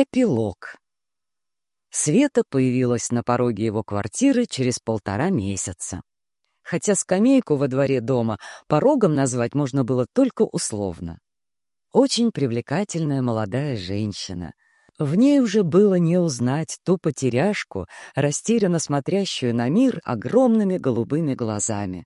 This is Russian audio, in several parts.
Эпилог. Света появилась на пороге его квартиры через полтора месяца. Хотя скамейку во дворе дома порогом назвать можно было только условно. Очень привлекательная молодая женщина. В ней уже было не узнать ту потеряшку, растерянно смотрящую на мир огромными голубыми глазами.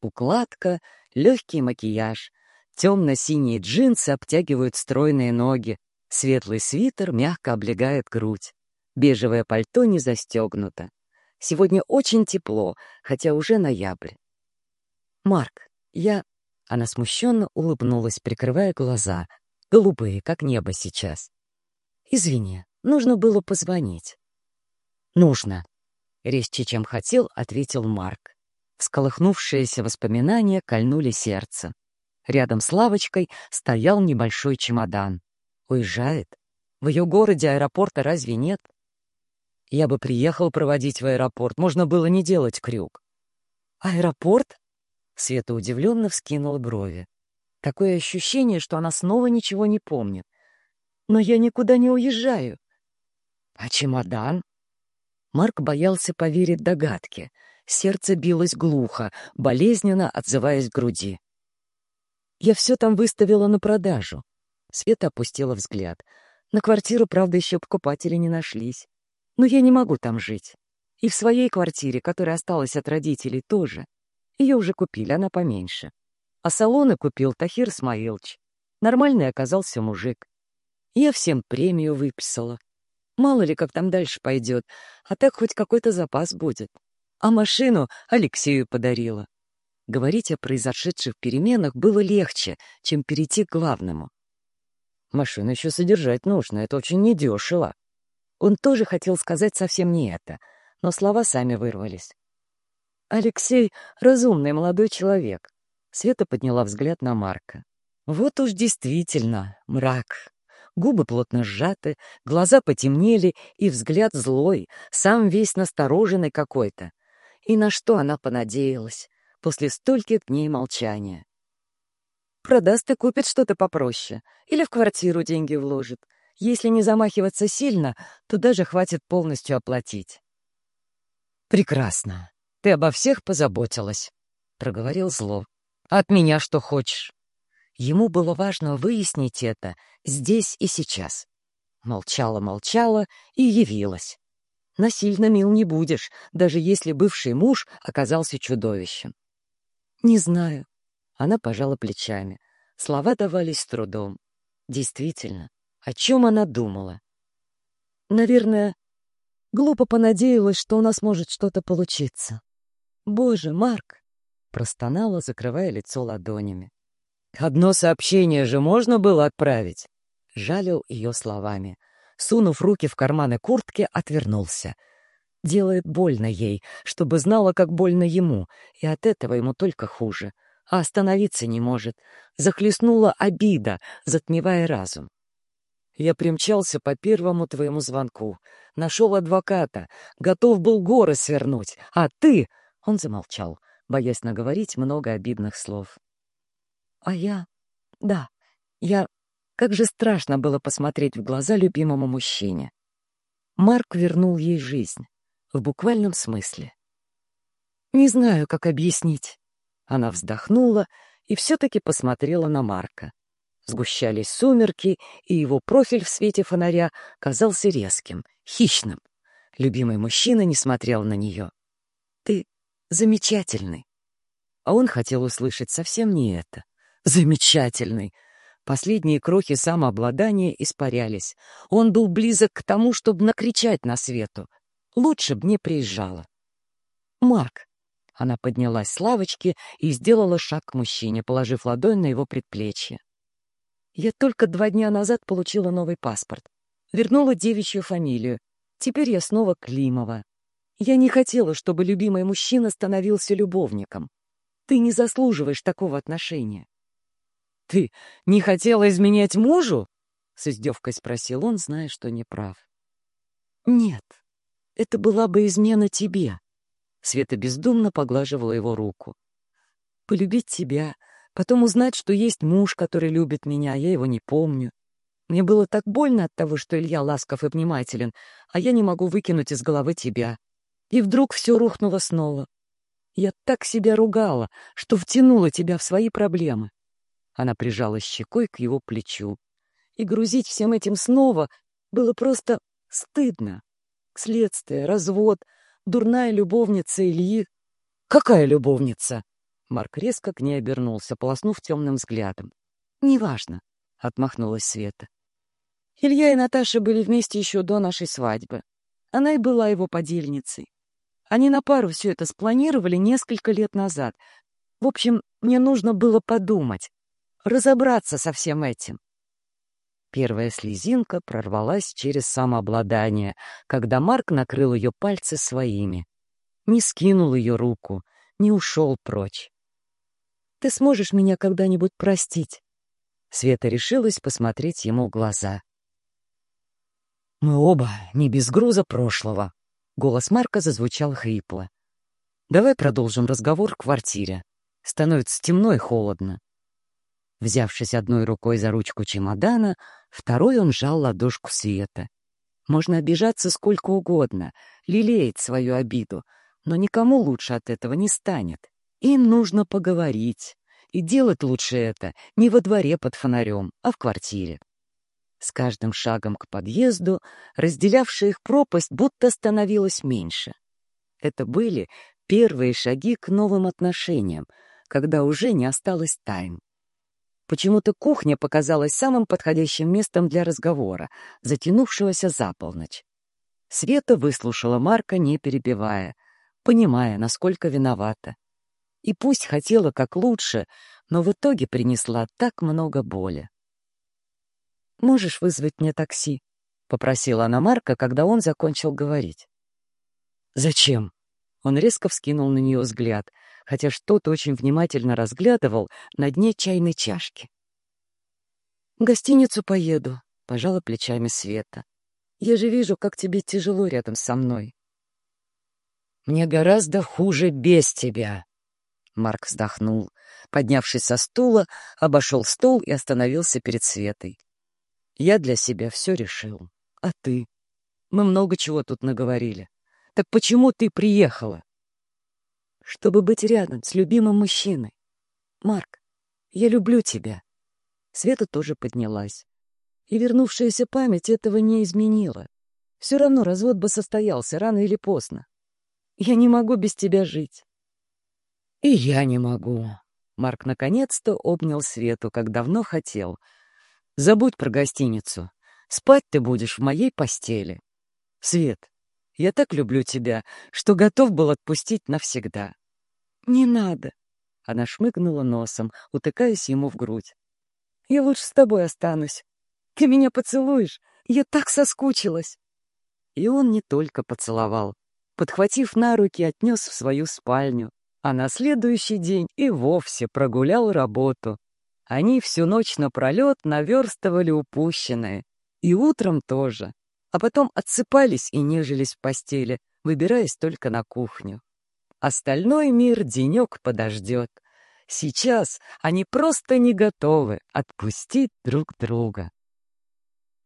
Укладка, легкий макияж, темно-синие джинсы обтягивают стройные ноги, светлый свитер мягко облегает грудь, бежевое пальто не застегнуто. Сегодня очень тепло, хотя уже ноябрь. «Марк, я...» Она смущенно улыбнулась, прикрывая глаза, голубые, как небо сейчас. «Извини, нужно было позвонить». «Нужно», — резче, чем хотел, ответил Марк. Всколыхнувшиеся воспоминания кольнули сердце. Рядом с лавочкой стоял небольшой чемодан. Уезжает? В ее городе аэропорта разве нет? Я бы приехал проводить в аэропорт, можно было не делать крюк. Аэропорт? Света удивленно вскинула брови. Такое ощущение, что она снова ничего не помнит. Но я никуда не уезжаю. А чемодан? Марк боялся поверить догадке. Сердце билось глухо, болезненно отзываясь в груди. Я все там выставила на продажу. Света опустила взгляд. На квартиру, правда, еще покупатели не нашлись. Но я не могу там жить. И в своей квартире, которая осталась от родителей, тоже. Ее уже купили, она поменьше. А салоны купил Тахир Смаилович. Нормальный оказался мужик. Я всем премию выписала. Мало ли, как там дальше пойдет, а так хоть какой-то запас будет. А машину Алексею подарила. Говорить о произошедших переменах было легче, чем перейти к главному. Машину еще содержать нужно, это очень недешево. Он тоже хотел сказать совсем не это, но слова сами вырвались. Алексей — разумный молодой человек. Света подняла взгляд на Марка. Вот уж действительно мрак. Губы плотно сжаты, глаза потемнели, и взгляд злой, сам весь настороженный какой-то. И на что она понадеялась после стольких дней молчания? Продаст и купит что-то попроще. Или в квартиру деньги вложит. Если не замахиваться сильно, то даже хватит полностью оплатить. «Прекрасно. Ты обо всех позаботилась», — проговорил зло. «От меня что хочешь». Ему было важно выяснить это здесь и сейчас. Молчала-молчала и явилась. Насильно мил не будешь, даже если бывший муж оказался чудовищем. «Не знаю». Она пожала плечами. Слова давались с трудом. Действительно, о чем она думала? Наверное, глупо понадеялась, что у нас может что-то получиться. «Боже, Марк!» — простонала, закрывая лицо ладонями. «Одно сообщение же можно было отправить?» — жалил ее словами. Сунув руки в карманы куртки, отвернулся. Делает больно ей, чтобы знала, как больно ему, и от этого ему только хуже. А остановиться не может. Захлестнула обида, затмевая разум. Я примчался по первому твоему звонку. Нашел адвоката. Готов был горы свернуть. А ты... Он замолчал, боясь наговорить много обидных слов. А я... Да, я... Как же страшно было посмотреть в глаза любимому мужчине. Марк вернул ей жизнь. В буквальном смысле. Не знаю, как объяснить. Она вздохнула и все-таки посмотрела на Марка. Сгущались сумерки, и его профиль в свете фонаря казался резким, хищным. Любимый мужчина не смотрел на нее. «Ты замечательный». А он хотел услышать совсем не это. «Замечательный». Последние крохи самообладания испарялись. Он был близок к тому, чтобы накричать на свету. Лучше б не приезжала. «Марк». Она поднялась с лавочки и сделала шаг к мужчине, положив ладонь на его предплечье. Я только два дня назад получила новый паспорт. Вернула девичью фамилию. Теперь я снова Климова. Я не хотела, чтобы любимый мужчина становился любовником. Ты не заслуживаешь такого отношения. — Ты не хотела изменять мужу? — с издевкой спросил он, зная, что не прав. — Нет, это была бы измена тебе. Света бездумно поглаживала его руку. — Полюбить тебя Потом узнать, что есть муж, который любит меня, а я его не помню. Мне было так больно от того, что Илья ласков и внимателен, а я не могу выкинуть из головы тебя. И вдруг все рухнуло снова. Я так себя ругала, что втянула тебя в свои проблемы. Она прижала щекой к его плечу. И грузить всем этим снова было просто стыдно. Следствие, развод, дурная любовница Ильи. Какая любовница? Марк резко к ней обернулся, полоснув темным взглядом. «Неважно», — отмахнулась Света. Илья и Наташа были вместе еще до нашей свадьбы. Она и была его подельницей. Они на пару все это спланировали несколько лет назад. В общем, мне нужно было подумать, разобраться со всем этим. Первая слезинка прорвалась через самообладание, когда Марк накрыл ее пальцы своими. Не скинул ее руку, не ушел прочь. «Ты сможешь меня когда-нибудь простить?» Света решилась посмотреть ему в глаза. «Мы оба не без груза прошлого», Голос Марка зазвучал хрипло. «Давай продолжим разговор в квартире. Становится темно и холодно». Взявшись одной рукой за ручку чемодана, второй он сжал ладошку Света. Можно обижаться сколько угодно, лелеять свою обиду, но никому лучше от этого не станет. Им нужно поговорить. И делать лучше это не во дворе под фонарем, а в квартире. С каждым шагом к подъезду разделявшая их пропасть будто становилась меньше. Это были первые шаги к новым отношениям, когда уже не осталось тайн. Почему-то кухня показалась самым подходящим местом для разговора, затянувшегося за полночь. Света выслушала Марка, не перебивая, понимая, насколько виновата. И пусть хотела как лучше, но в итоге принесла так много боли. «Можешь вызвать мне такси?» — попросила она Марка, когда он закончил говорить. «Зачем?» Он резко вскинул на нее взгляд, хотя что-то очень внимательно разглядывал на дне чайной чашки. «В гостиницу поеду», — пожала плечами Света. «Я же вижу, как тебе тяжело рядом со мной». «Мне гораздо хуже без тебя», — Марк вздохнул. Поднявшись со стула, обошел стол и остановился перед Светой. Я для себя все решил. А ты? Мы много чего тут наговорили. Так почему ты приехала? Чтобы быть рядом с любимым мужчиной. Марк, я люблю тебя. Света тоже поднялась. И вернувшаяся память этого не изменила. Все равно развод бы состоялся рано или поздно. Я не могу без тебя жить. И я не могу. Марк наконец-то обнял Свету, как давно хотел — Забудь про гостиницу. Спать ты будешь в моей постели. Свет, я так люблю тебя, что готов был отпустить навсегда. Не надо. Она шмыгнула носом, утыкаясь ему в грудь. Я лучше с тобой останусь. Ты меня поцелуешь? Я так соскучилась. И он не только поцеловал. Подхватив на руки, отнес в свою спальню, а на следующий день и вовсе прогулял работу, они всю ночь напролет наверстывали упущенное. И утром тоже. А потом отсыпались и нежились в постели, выбираясь только на кухню. Остальной мир денек подождет. Сейчас они просто не готовы отпустить друг друга.